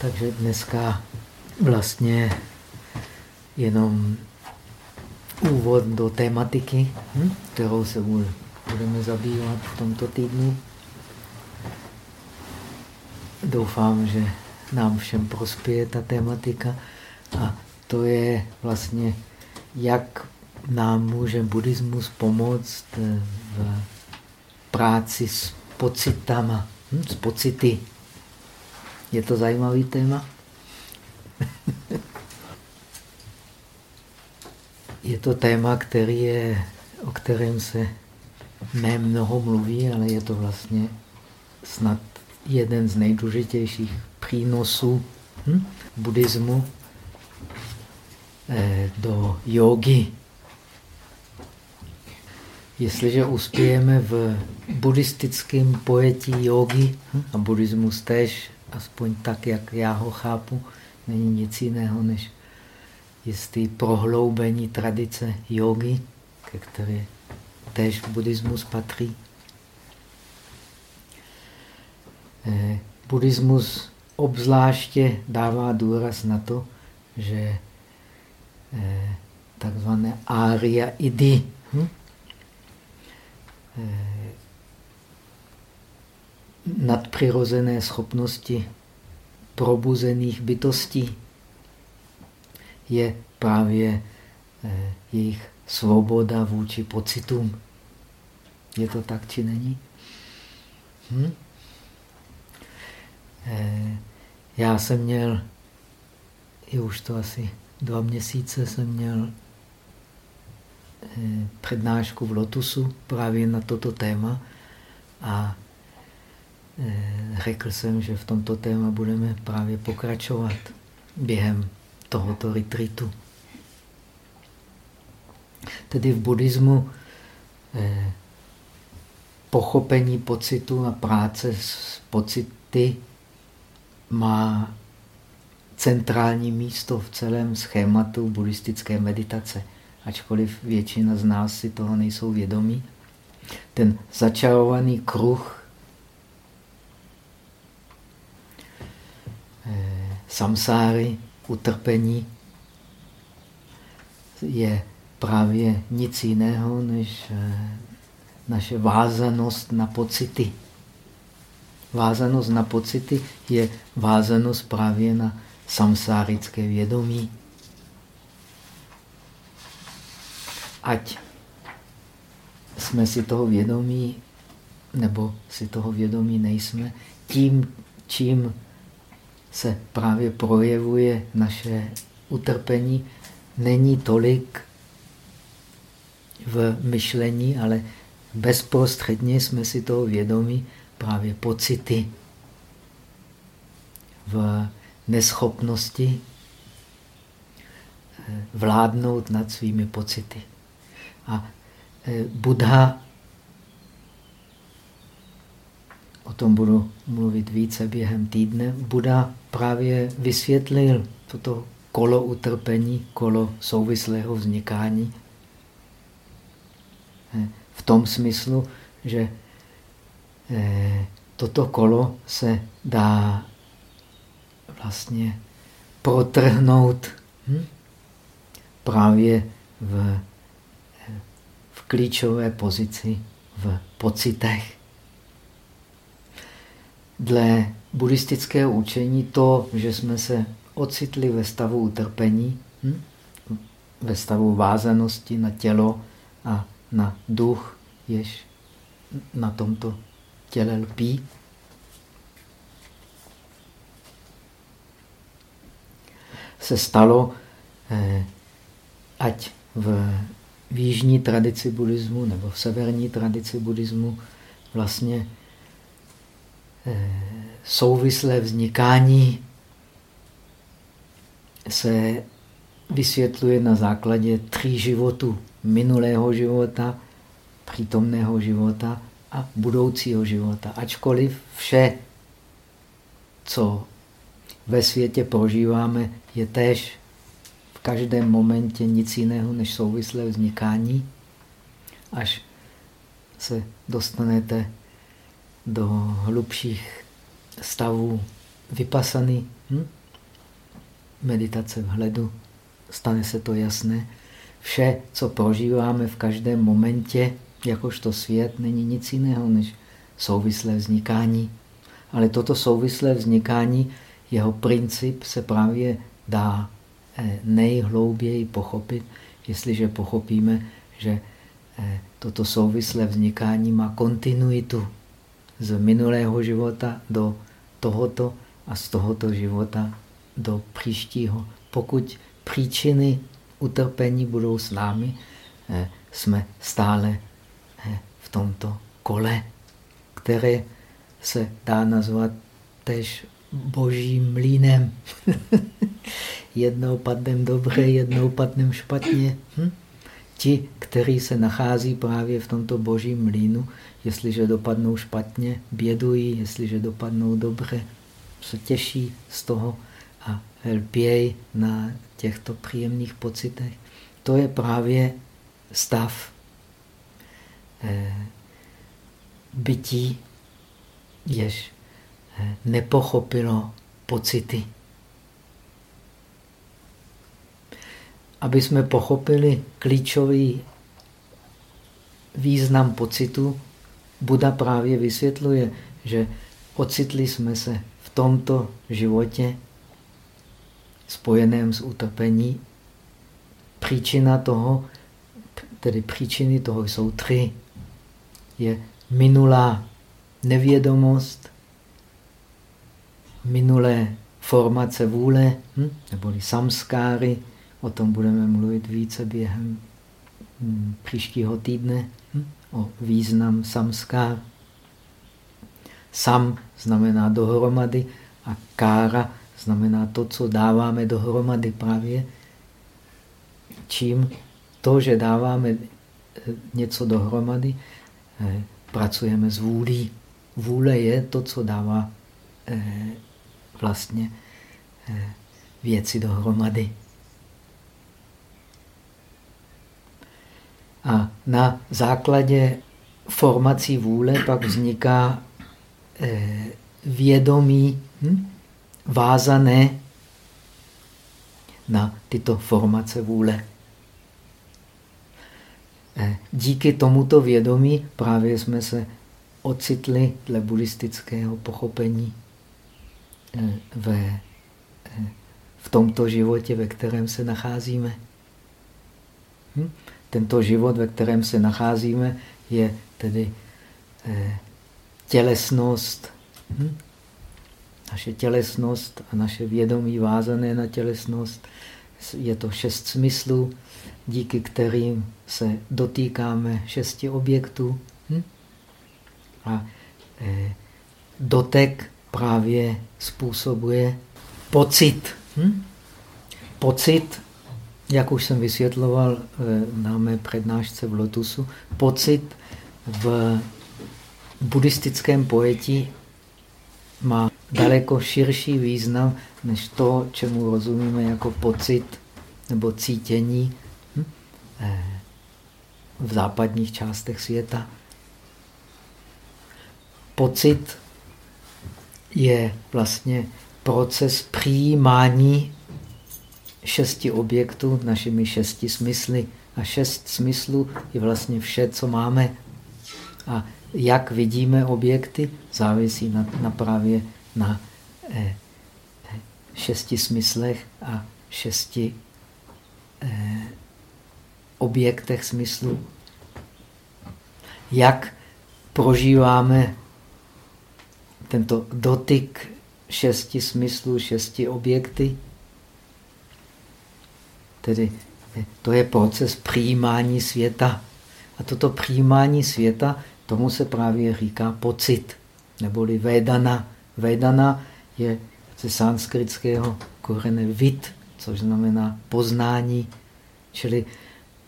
Takže dneska vlastně jenom úvod do tématiky, hm? kterou se budeme zabývat v tomto týdnu. Doufám, že nám všem prospěje ta tématika. A to je vlastně, jak nám může buddhismus pomoct v práci s pocitama, hm? s pocity. Je to zajímavý téma? je to téma, který je, o kterém se ne mnoho mluví, ale je to vlastně snad jeden z nejdůležitějších přínosů hm, buddhismu eh, do jogy. Jestliže uspějeme v buddhistickém pojetí jogy, hm, a buddhismus tež, aspoň tak, jak já ho chápu, není nic jiného než jistý prohloubení tradice jogy, ke které též buddhismus patří. Eh, buddhismus obzvláště dává důraz na to, že eh, takzvané ária idy, hm? Eh, nadpřirozené schopnosti probuzených bytostí je právě eh, jejich svoboda vůči pocitům. Je to tak, či není? Hm? Eh, já jsem měl, je už to asi dva měsíce, jsem měl eh, přednášku v Lotusu právě na toto téma a řekl jsem, že v tomto téma budeme právě pokračovat během tohoto retreatu. Tedy v buddhismu eh, pochopení pocitu a práce s pocity má centrální místo v celém schématu buddhistické meditace, ačkoliv většina z nás si toho nejsou vědomí. Ten začarovaný kruh samsáry utrpení je právě nic jiného než eh, naše vázanost na pocity. Vázanost na pocity je vázanost právě na samsárické vědomí. Ať jsme si toho vědomí, nebo si toho vědomí nejsme, tím, čím se právě projevuje naše utrpení, není tolik v myšlení, ale bezprostředně jsme si toho vědomí právě pocity v neschopnosti eh, vládnout nad svými pocity. A eh, Buddha o tom budu mluvit více během týdne, Buda právě vysvětlil toto kolo utrpení, kolo souvislého vznikání. Eh, v tom smyslu, že eh, toto kolo se dá vlastně protrhnout hm? právě v, v klíčové pozici v pocitech dle buddhistického učení to, že jsme se ocitli ve stavu utrpení, hm? ve stavu vázanosti na tělo a na duch, jež na tomto těle lpí. Se stalo, eh, ať v, v jižní tradici buddhismu nebo v severní tradici buddhismu, vlastně souvislé vznikání se vysvětluje na základě tří životů. Minulého života, přítomného života a budoucího života. Ačkoliv vše, co ve světě prožíváme, je též v každém momentě nic jiného než souvislé vznikání, až se dostanete do hlubších stavů vypasaný hm? meditace v hledu, stane se to jasné. Vše, co prožíváme v každém momentě, jakožto svět, není nic jiného než souvislé vznikání. Ale toto souvislé vznikání, jeho princip se právě dá eh, nejhlouběji pochopit, jestliže pochopíme, že eh, toto souvislé vznikání má kontinuitu z minulého života do tohoto a z tohoto života do příštího. Pokud příčiny utrpení budou s námi, eh, jsme stále v tomto kole, které se dá nazvat tež božím mlínem. jednou padnem dobře, jednou padnem špatně. Hm? Ti, kteří se nachází právě v tomto božím mlínu, jestliže dopadnou špatně, bědují, jestliže dopadnou dobře, se těší z toho a lpějí na těchto příjemných pocitech. To je právě stav eh, bytí, jež eh, nepochopilo pocity. Aby jsme pochopili klíčový význam pocitu, Buda právě vysvětluje, že ocitli jsme se v tomto životě spojeném s utrpení. Příčina toho, tedy příčiny toho jsou tři. Je minulá nevědomost, minulé formace vůle, hm? neboli samskáry, o tom budeme mluvit více během hm, příštího týdne, hm? o význam samskár. Sam znamená dohromady a kára znamená to, co dáváme dohromady právě. Čím to, že dáváme eh, něco dohromady, eh, pracujeme s vůlí. Vůle je to, co dává eh, vlastně věci dohromady. A na základě formací vůle pak vzniká eh, vědomí hm, vázané na tyto formace vůle. Eh, díky tomuto vědomí právě jsme se ocitli dle buddhistického pochopení eh, ve, v tomto životě, ve kterém se nacházíme. Hm? Tento život, ve kterém se nacházíme, je tedy tělesnost. Hm? Naše tělesnost a naše vědomí vázané na tělesnost. Je to šest smyslů díky kterým se dotýkáme šesti objektů. Hm? A e, dotek právě způsobuje pocit. Hm? Pocit, jak už jsem vysvětloval e, na mé přednášce v Lotusu, pocit v buddhistickém pojetí má daleko širší význam než to, čemu rozumíme jako pocit nebo cítění Eh, v západních částech světa. Pocit je vlastně proces přijímání šesti objektů našimi šesti smysly. A šest smyslů je vlastně vše, co máme. A jak vidíme objekty, závisí na, na právě na eh, šesti smyslech a šesti eh, objektech smyslu. Jak prožíváme tento dotyk šesti smyslů, šesti objekty. Tedy to je proces přijímání světa. A toto přijímání světa, tomu se právě říká pocit, neboli vedana. Vedana je ze sanskritského korene vid, což znamená poznání, čili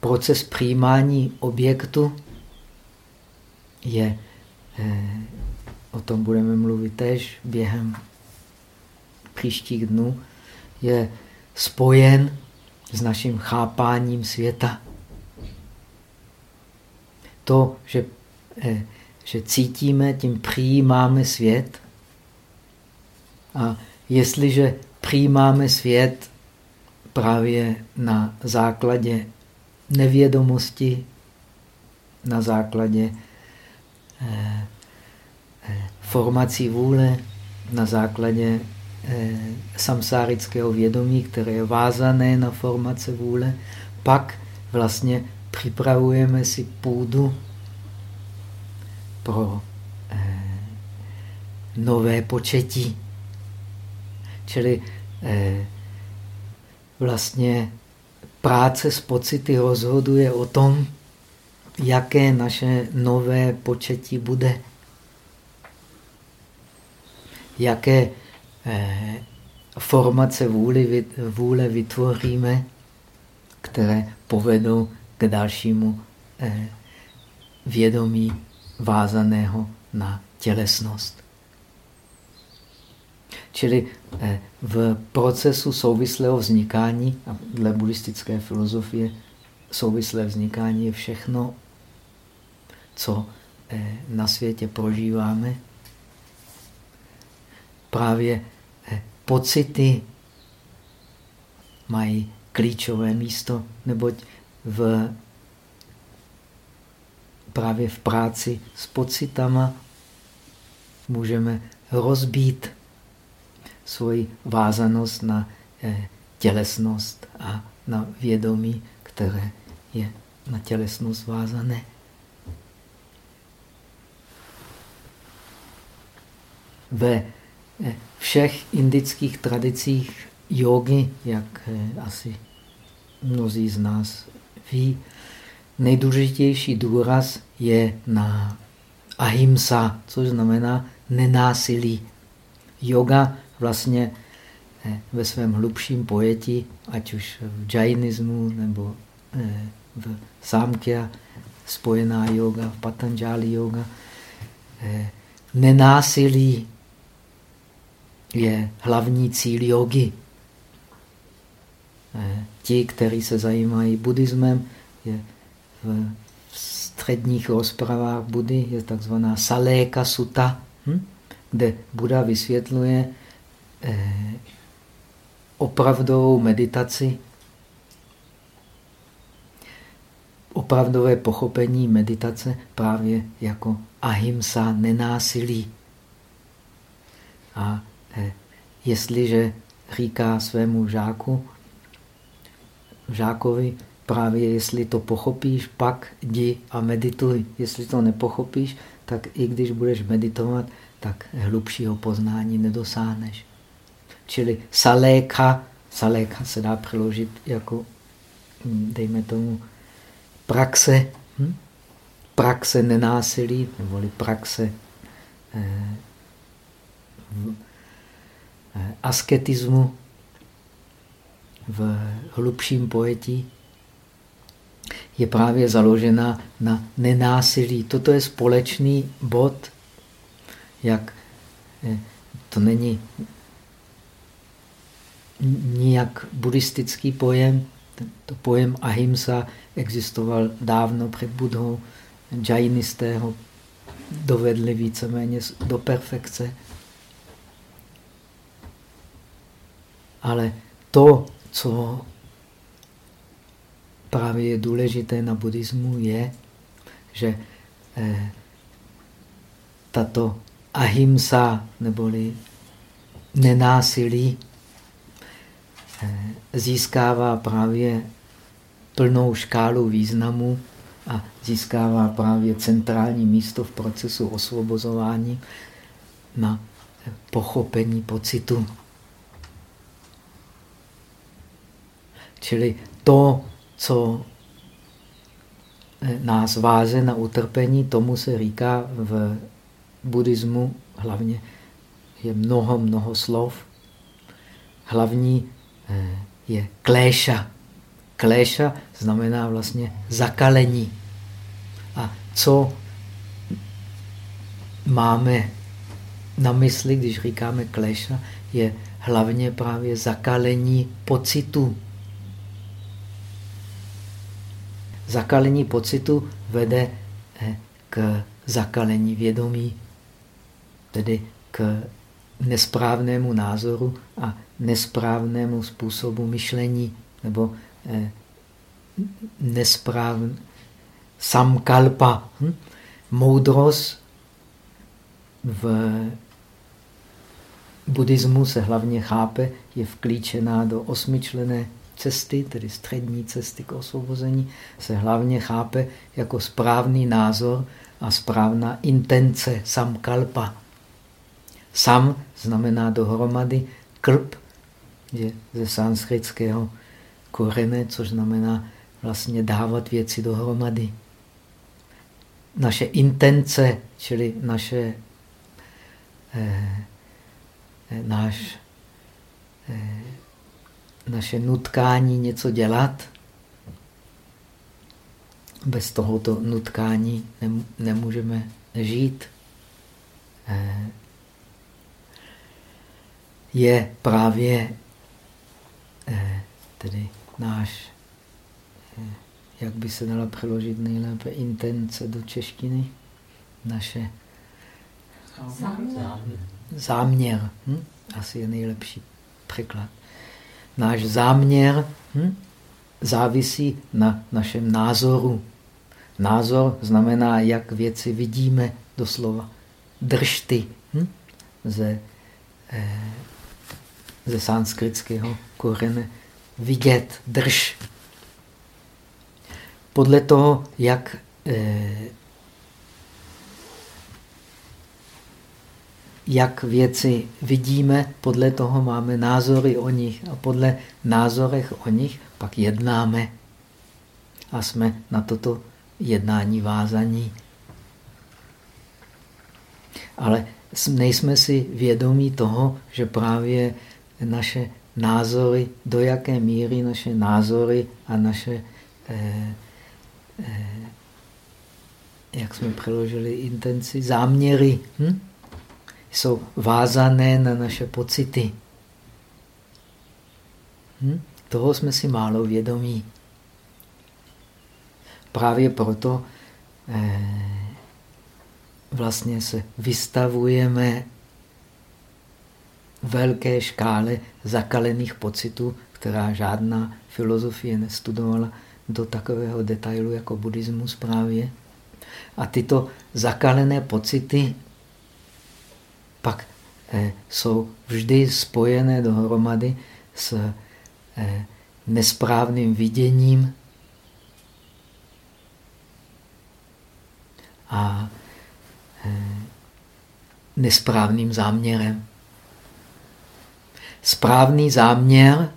proces přijímání objektu je, eh, o tom budeme mluvit tež během příštích dnů, je spojen s naším chápáním světa. To, že, eh, že cítíme, tím přijímáme svět A jestliže přijímáme svět právě na základě nevědomosti, na základě eh, eh, formací vůle, na základě samsárického vědomí, které je vázané na formace vůle, pak vlastně připravujeme si půdu pro eh, nové početí. Čili eh, vlastně práce s pocity rozhoduje o tom, jaké naše nové početí bude. Jaké eh, formace vůle, vůle vytvoříme, které povedou k dalšímu eh, vědomí vázaného na tělesnost. Čili eh, v procesu souvislého vznikání, a dle buddhistické filozofie, souvislé vznikání je všechno, co eh, na světě prožíváme. Právě eh, pocity mají klíčové místo, neboť v, právě v práci s pocitama můžeme rozbít svoji vázanost na eh, tělesnost a na vědomí, které je na tělesnost vázané. Ve všech indických tradicích jogy, jak eh, asi mnozí z nás ví, nejdůležitější důraz je na ahimsa, což znamená nenásilí. Yoga vlastně eh, ve svém hlubším pojetí, ať už v džajnismu nebo eh, v sámkya, spojená yoga, v patanjali yoga, eh, nenásilí je hlavní cíl jogy. Ti, kteří se zajímají buddhismem, je v středních rozpravách Budy je takzvaná Saléka Sutta, hm? kde Buda vysvětluje eh, opravdovou meditaci, opravdové pochopení meditace právě jako ahimsa, nenásilí. A eh, jestliže říká svému žáku, žákovi, právě jestli to pochopíš, pak jdi a medituj. Jestli to nepochopíš, tak i když budeš meditovat, tak hlubšího poznání nedosáhneš. Čili saléka, saléka se dá přeložit jako, hm, dejme tomu, praxe, hm? praxe nenásilí, neboli praxe eh, asketismu v hlubším pojetí je právě založena na nenásilí. Toto je společný bod, jak eh, to není nijak buddhistický pojem. To pojem ahimsa existoval dávno před Budhou. Džajnisté ho dovedli víceméně do perfekce. Ale to, co právě je důležité na buddhismu, je, že eh, tato ahimsa, neboli nenásilí, eh, získává právě plnou škálu významu a získává právě centrální místo v procesu osvobozování na pochopení pocitu. Čili to, co eh, nás váže na utrpení, tomu se říká v buddhismu hlavně je mnoho, mnoho slov. Hlavní eh, je kléša. Kléša znamená vlastně zakalení. A co máme na mysli, když říkáme kléša, je hlavně právě zakalení pocitu. Zakalení pocitu vede eh, k zakalení vědomí, tedy k nesprávnému názoru a nesprávnému způsobu myšlení nebo eh, nesprávný samkalpa. Hm? Moudrost v buddhismu se hlavně chápe, je vklíčená do osmičlené cesty, tedy střední cesty k osvobození, se hlavně chápe jako správný názor a správná intence samkalpa. Sam znamená dohromady, klp je ze sanskritského korene, což znamená vlastně dávat věci dohromady. Naše intence, čili naše, eh, eh, náš, eh, naše nutkání něco dělat, bez tohoto nutkání nemůžeme žít. Eh, je právě eh, tedy náš, eh, jak by se dala přeložit nejlépe, intence do češtiny, naše záměr. záměr hm? Asi je nejlepší překlad. Náš záměr hm? závisí na našem názoru. Názor znamená, jak věci vidíme doslova. Držty hm? ze, eh, ze sanskritského korene vidět, drž. Podle toho, jak eh, jak věci vidíme, podle toho máme názory o nich a podle názorech o nich pak jednáme a jsme na toto jednání vázaní. Ale nejsme si vědomí toho, že právě naše názory, do jaké míry naše názory a naše, eh, eh, jak jsme přeložili intenci, záměry, hm? Jsou vázané na naše pocity. Hm? Toho jsme si málo vědomí. Právě proto eh, vlastně se vystavujeme velké škále zakalených pocitů, která žádná filozofie nestudovala do takového detailu jako buddhismus právě. A tyto zakalené pocity pak eh, jsou vždy spojené dohromady s eh, nesprávným viděním a eh, nesprávným záměrem. Správný záměr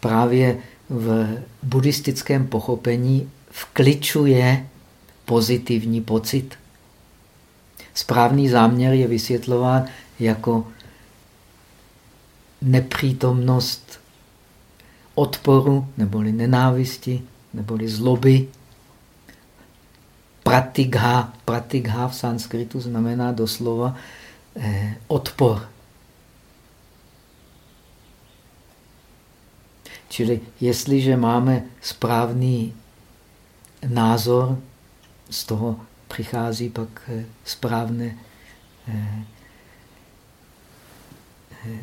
právě v buddhistickém pochopení vkličuje pozitivní pocit. Správný záměr je vysvětlován jako nepřítomnost odporu, neboli nenávisti, neboli zloby. Pratigha, pratigha v sanskritu znamená doslova eh, odpor. Čili jestliže máme správný názor, z toho přichází pak eh, správné, eh, eh,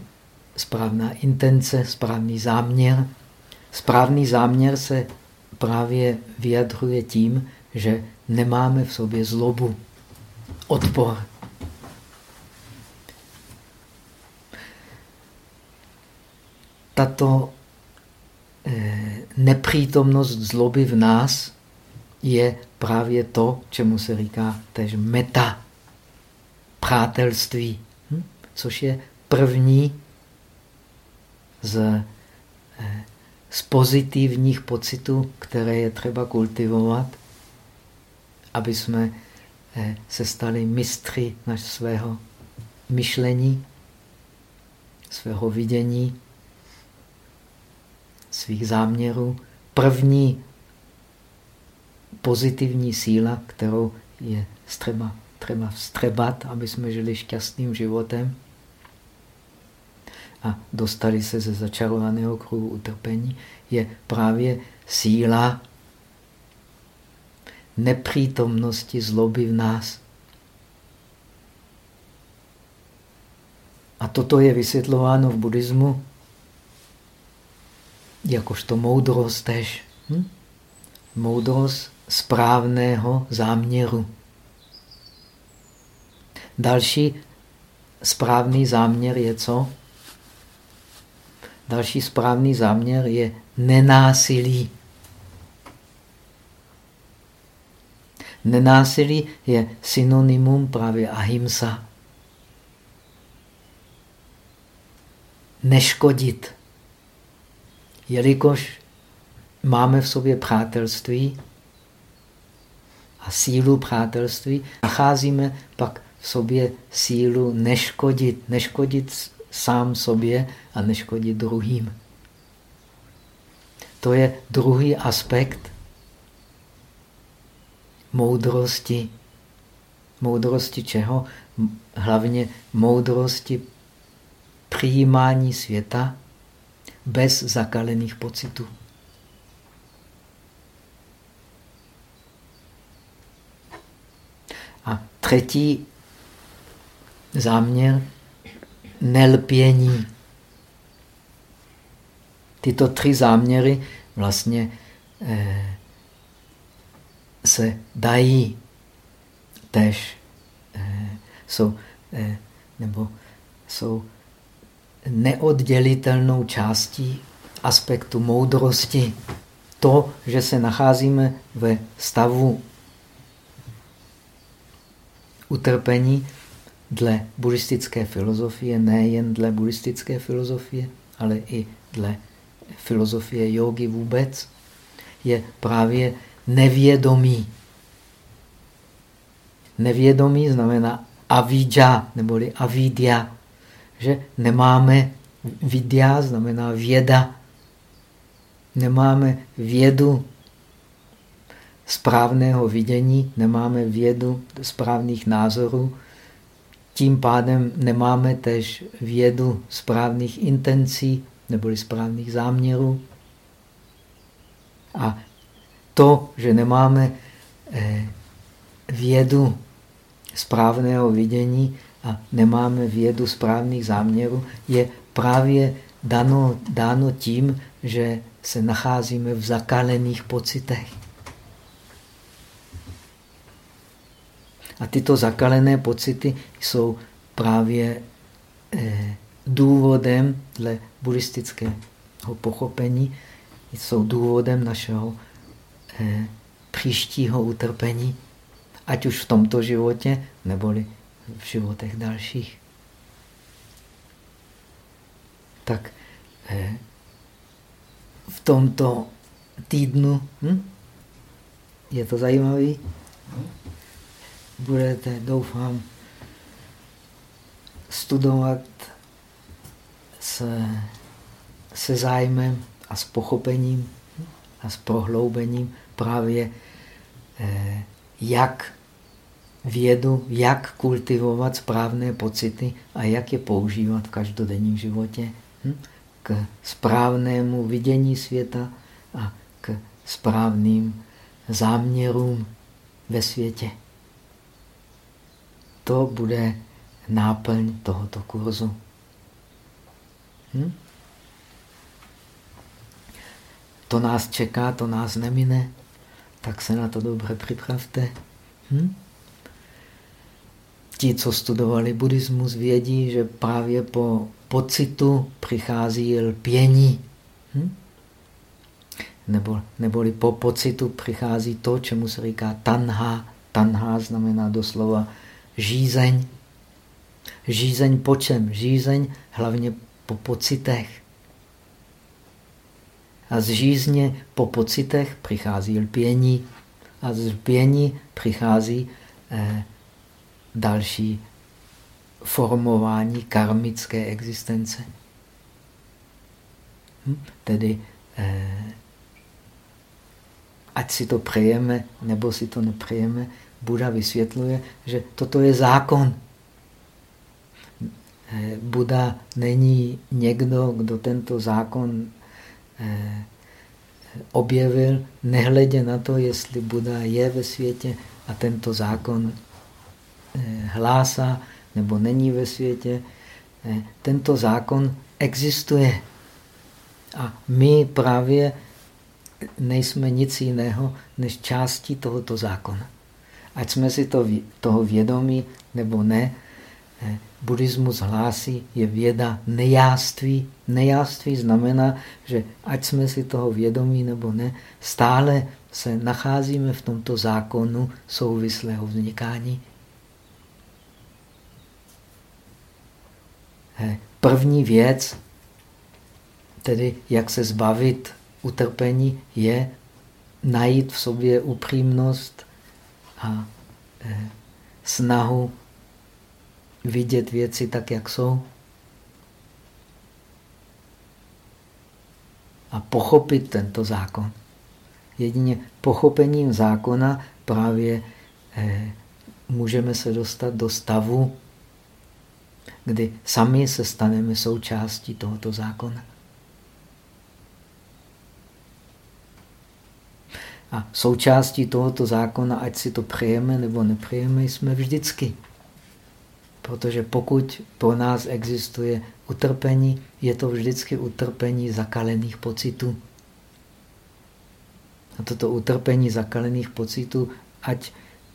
správná intence, správný záměr. Správný záměr se právě vyjadřuje tím, že nemáme v sobě zlobu, odpor. Tato nepřítomnost zloby v nás je právě to, čemu se říká tež meta, přátelství, hm? což je první z, eh, z pozitivních pocitů, které je třeba kultivovat, aby jsme eh, se stali mistry naš svého myšlení, svého vidění, svých záměrů. První pozitivní síla, kterou je třeba, třeba vstřebat, aby jsme žili šťastným životem a dostali se ze začarovaného kruhu utrpení, je právě síla nepřítomnosti zloby v nás. toto je vysvětlováno v buddhismu jakožto moudrost tež. Hm? Moudrost správného záměru. Další správný záměr je co? Další správný záměr je nenásilí. Nenásilí je synonymum právě ahimsa. Neškodit. Jelikož máme v sobě přátelství a sílu přátelství, nacházíme pak v sobě sílu neškodit. Neškodit sám sobě a neškodit druhým. To je druhý aspekt moudrosti. Moudrosti čeho? Hlavně moudrosti přijímání světa bez zakalených pocitů. A třetí záměr nelpění. Tyto tři záměry vlastně eh, se dají tež, eh, jsou, eh, nebo jsou neoddělitelnou částí aspektu moudrosti. To, že se nacházíme ve stavu utrpení dle buddhistické filozofie, nejen dle buddhistické filozofie, ale i dle filozofie jogy vůbec, je právě nevědomí. Nevědomí znamená avidja, neboli avidya, že nemáme vidya, znamená věda. Nemáme vědu správného vidění, nemáme vědu správných názorů, tím pádem nemáme tež vědu správných intencí neboli správných záměrů. A to, že nemáme eh, vědu správného vidění a nemáme vědu správných záměrů, je právě dano, dáno tím, že se nacházíme v zakalených pocitech. A tyto zakalené pocity jsou právě eh, důvodem dle buddhistického pochopení, jsou důvodem našeho eh, příštího utrpení, ať už v tomto životě, neboli v životech dalších. Tak eh, v tomto týdnu, hm? je to zajímavý, budete, doufám, studovat se, se zájmem a s pochopením a s prohloubením právě eh, jak vědu, jak kultivovat správné pocity a jak je používat v každodenním životě hm? k správnému vidění světa a k správným záměrům ve světě. To bude náplň tohoto kurzu. Hm? To nás čeká, to nás nemine, tak se na to dobře připravte. Hm? Ti, co studovali buddhismus, vědí, že právě po pocitu přichází lpění. Hm? Nebo, neboli po pocitu přichází to, čemu se říká tanha. Tanha znamená doslova žízeň. Žízeň po čem? Žízeň hlavně po pocitech. A z žízně po pocitech přichází lpění a z lpění přichází eh, další formování karmické existence. Hm? Tedy eh, ať si to přejeme, nebo si to nepřejeme, Buda vysvětluje, že toto je zákon. Eh, Buda není někdo, kdo tento zákon eh, objevil, nehledě na to, jestli Buda je ve světě a tento zákon eh, hlásá nebo není ve světě. tento zákon existuje. A my právě nejsme nic jiného než částí tohoto zákona. Ať jsme si to, toho vědomí nebo ne, eh, buddhismus hlásí, je věda nejáství. Nejáství znamená, že ať jsme si toho vědomí nebo ne, stále se nacházíme v tomto zákonu souvislého vznikání. Eh, první věc, tedy jak se zbavit utrpení, je najít v sobě upřímnost a eh, snahu vidět věci tak, jak jsou. A pochopit tento zákon. Jedině pochopením zákona právě eh, můžeme se dostat do stavu, kdy sami se staneme součástí tohoto zákona. A součástí tohoto zákona, ať si to přejeme nebo nepřejeme, jsme vždycky. Protože pokud pro nás existuje utrpení, je to vždycky utrpení zakalených pocitů. A toto utrpení zakalených pocitů, ať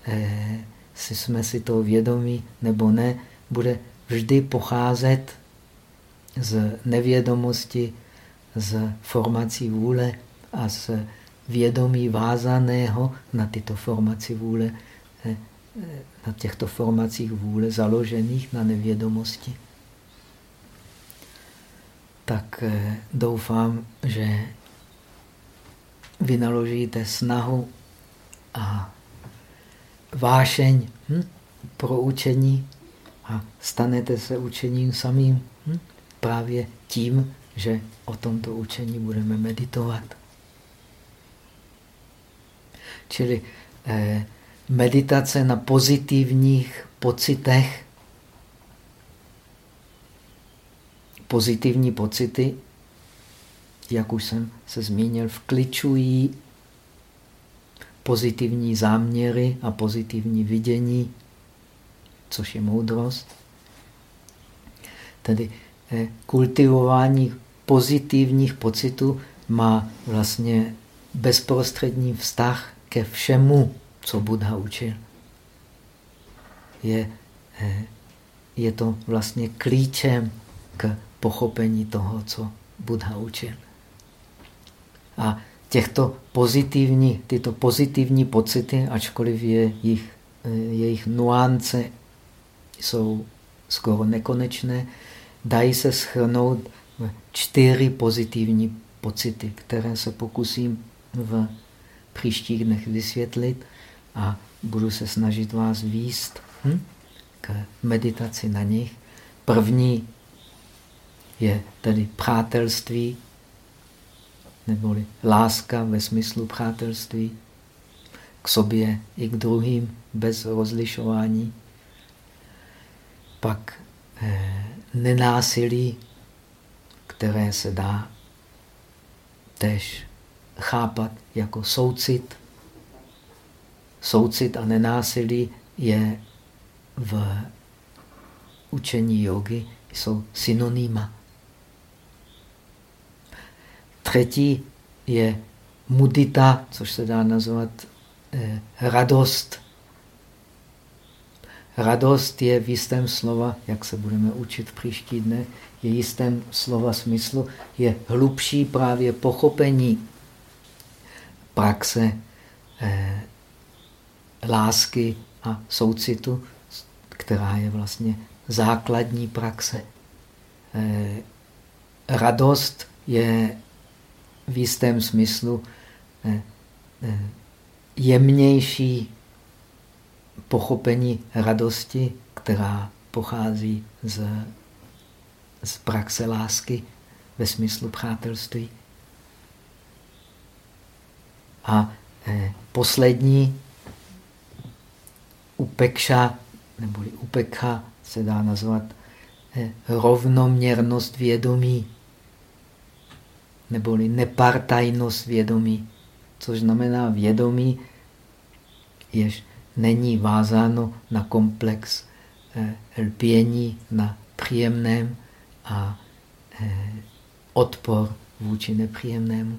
eh, si jsme si to vědomí nebo ne, bude vždy pocházet z nevědomosti, z formací vůle a z vědomí vázaného na tyto formaci vůle, eh, eh, na těchto formacích vůle založených na nevědomosti. Tak eh, doufám, že vynaložíte snahu a vášeň hm, pro učení a stanete se učením samým hm, právě tím, že o tomto učení budeme meditovat. Čili eh, meditace na pozitivních pocitech. Pozitivní pocity, jak už jsem se zmínil, vkličují pozitivní záměry a pozitivní vidění, což je moudrost. Tedy eh, kultivování pozitivních pocitů má vlastně bezprostřední vztah ke všemu, co Buddha učil. Je, eh, je to vlastně klíčem k pochopení toho, co Buddha učil. A těchto pozitivní, tyto pozitivní pocity, ačkoliv je jich, eh, jejich nuance jsou skoro nekonečné, dají se schrnout čtyři pozitivní pocity, které se pokusím v příštích dnech vysvětlit a budu se snažit vás výst hm, k meditaci na nich. První je tedy přátelství, neboli láska ve smyslu přátelství k sobě i k druhým bez rozlišování. Pak eh, nenásilí, které se dá tež chápat jako soucit. Soucit a nenásilí je v učení jogy jsou synonyma. Třetí je mudita, což se dá nazvat eh, radost. Radost je v jistém slova, jak se budeme učit v příští dne, je jistém slova smyslu, je hlubší právě pochopení praxe eh, lásky a soucitu, která je vlastně základní praxe. Eh, radost je v jistém smyslu eh, eh, jemnější pochopení radosti, která pochází z, z praxe lásky ve smyslu přátelství. A eh, poslední upekša, neboli upekha, se dá nazvat eh, rovnoměrnost vědomí, neboli nepartajnost vědomí, což znamená vědomí, jež není vázáno na komplex eh, lpění, na příjemném a odpor vůči nepříjemnému,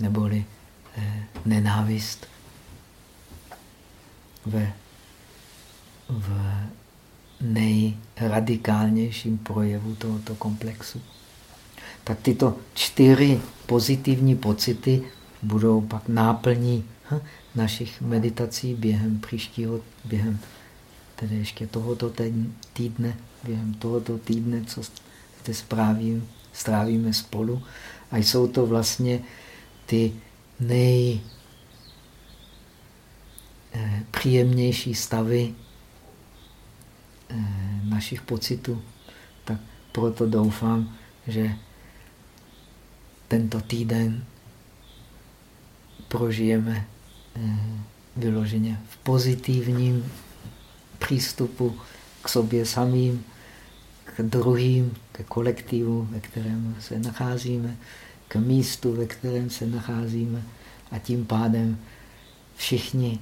neboli eh, nenávist ve, v nejradikálnějším projevu tohoto komplexu. Tak tyto čtyři pozitivní pocity budou pak náplní hm, našich meditací během příštího, během tedy ještě tohoto týdne, během tohoto týdne, co zde strávíme spolu. A jsou to vlastně ty nejpříjemnější stavy eh, našich pocitů. Tak proto doufám, že tento týden prožijeme eh, vyloženě v pozitivním přístupu k sobě samým, k druhým, ke kolektivu, ve kterém se nacházíme, k místu, ve kterém se nacházíme a tím pádem všichni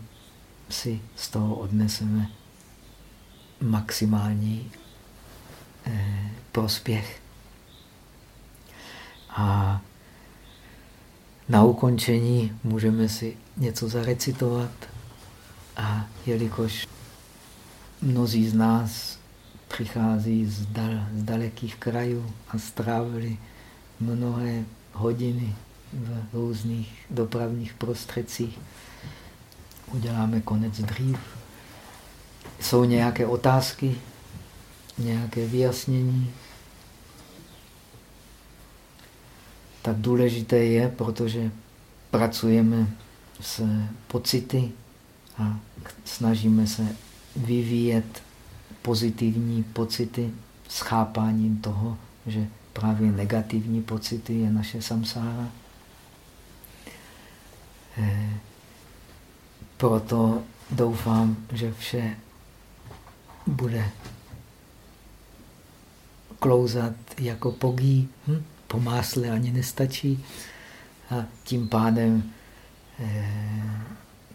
si z toho odneseme maximální eh, prospěch. A na ukončení můžeme si něco zarecitovat a jelikož mnozí z nás přichází z, dal, z dalekých krajů a strávili mnohé hodiny v různých dopravních prostředcích, uděláme konec dřív. Jsou nějaké otázky, nějaké vyjasnění, tak důležité je, protože pracujeme s pocity a snažíme se vyvíjet pozitivní pocity s chápáním toho, že právě negativní pocity je naše samsára. Eh, proto doufám, že vše bude klouzat jako pogý. Hm? po másle ani nestačí. A tím pádem eh,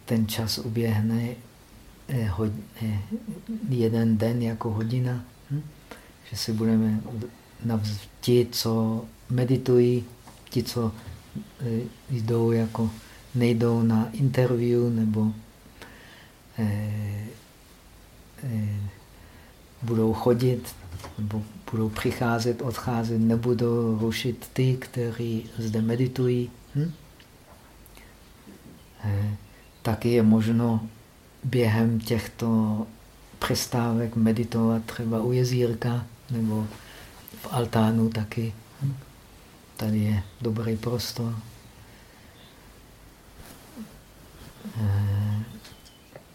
ten čas uběhne eh, jeden den jako hodina. Hm? Že si budeme ti, co meditují, ti, co jdou jako nejdou na interview nebo budou chodit nebo budou přicházet, odcházet, nebudou rušit ty, kteří zde meditují. Hm? Eh, taky je možno během těchto přestávek meditovat třeba u jezírka nebo altánu taky. Tady je dobrý prostor. Eh,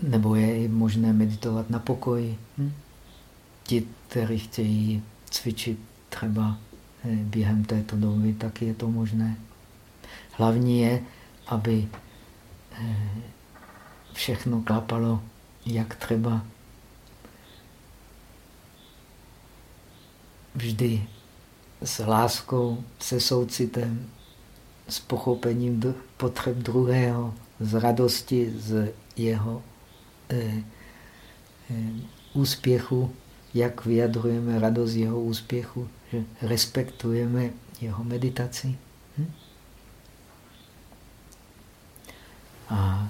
nebo je i možné meditovat na pokoji. Hm? Ti, kteří chtějí cvičit třeba eh, během této doby, tak je to možné. Hlavní je, aby eh, všechno klapalo jak třeba. Vždy s láskou, se soucitem, s pochopením potřeb druhého, z radosti z jeho eh, eh, úspěchu jak vyjadrujeme radost jeho úspěchu, že respektujeme jeho meditaci. Hm? A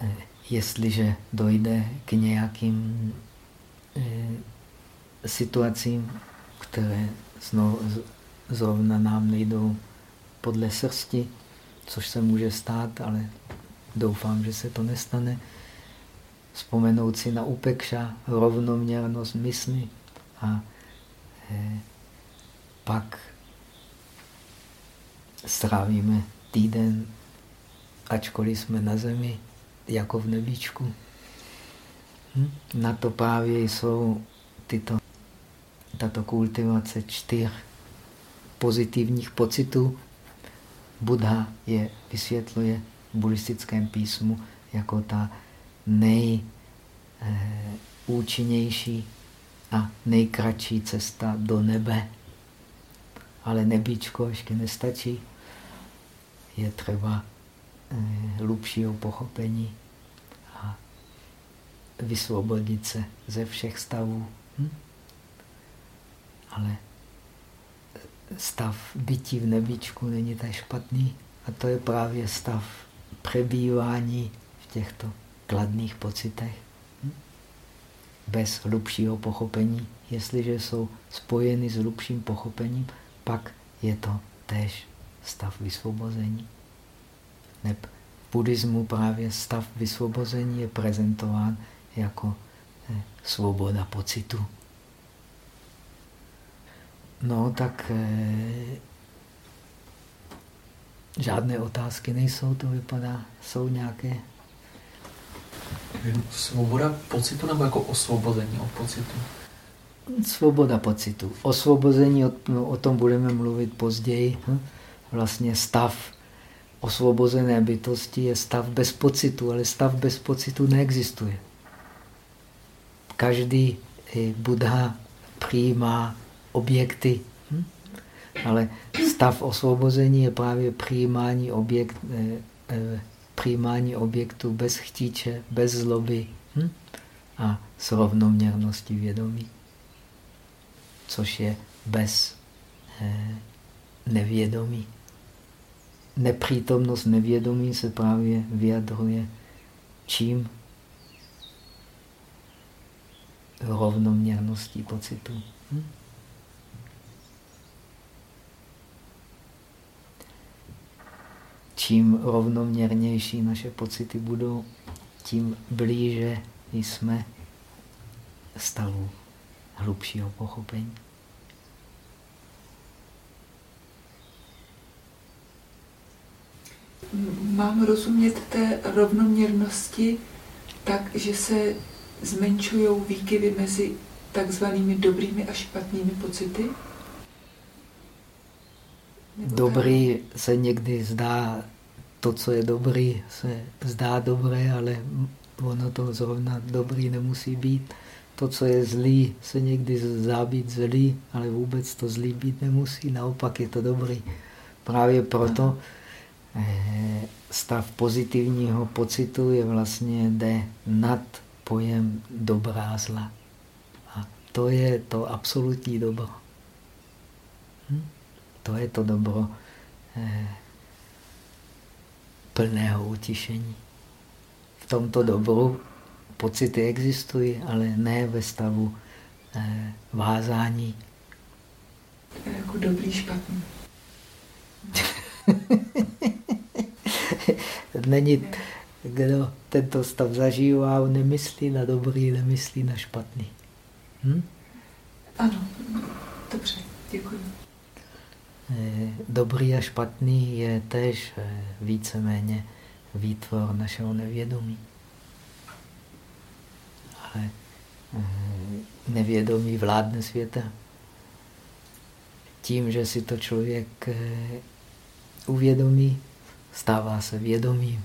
e, jestliže dojde k nějakým e, situacím, které zrovna nám nejdou podle srsti, což se může stát, ale doufám, že se to nestane, vzpomenout si na upekša, rovnoměrnost mysli a eh, pak strávíme týden, ačkoliv jsme na zemi, jako v nebíčku. Hm? Na to právě jsou tyto, tato kultivace čtyř pozitivních pocitů. Buddha je vysvětluje v buddhistickém písmu jako ta nejúčinnější eh, a nejkratší cesta do nebe. Ale nebíčko ještě nestačí. Je třeba eh, hlubšího pochopení a vysvobodit se ze všech stavů Hm? Ale stav bytí v nebičku není tak špatný. A to je právě stav přebývání v těchto kladných pocitech. Hm? Bez hlubšího pochopení. Jestliže jsou spojeny s hlubším pochopením, pak je to též stav vysvobození. Neb v buddhismu právě stav vysvobození je prezentován jako eh, svoboda pocitu. No, tak eh, žádné otázky nejsou, to vypadá, jsou nějaké. Svoboda pocitu nebo jako osvobození od pocitu? Svoboda pocitu. Osvobození, o, no, o tom budeme mluvit později. Hm? Vlastně stav osvobozené bytosti je stav bez pocitu, ale stav bez pocitu neexistuje. Každý Buddha přijímá objekty. Hm? Ale stav osvobození je právě přijímání, objekt, eh, eh, přijímání objektu bez chtíče, bez zloby hm? a s rovnoměrností vědomí, což je bez eh, nevědomí. Nepřítomnost nevědomí se právě vyjadruje čím? Rovnoměrností pocitu. Hm? Čím rovnoměrnější naše pocity budou, tím blíže jsme stavu hlubšího pochopení. Mám rozumět té rovnoměrnosti tak, že se zmenšují výkyvy mezi takzvanými dobrými a špatnými pocity? Dobrý se někdy zdá to, co je dobrý, se zdá dobré, ale ono to zrovna dobrý nemusí být. To, co je zlý, se někdy zdá být zlý, ale vůbec to zlý být nemusí. Naopak je to dobrý. Právě proto eh, stav pozitivního pocitu je vlastně jde nad pojem dobrá zla. A to je to absolutní dobro. Hm? To je to dobro. Eh, plného utišení. V tomto dobru pocity existují, ale ne ve stavu eh, vázání. Jako dobrý, špatný. Není, kdo tento stav zažívá, nemyslí na dobrý, nemyslí na špatný. Hm? Ano, dobře, děkuji. Eh, dobrý a špatný je tež eh, víceméně výtvor našeho nevědomí. Ale eh, nevědomí vládne světa. Tím, že si to člověk uvědomí, stává se vědomým.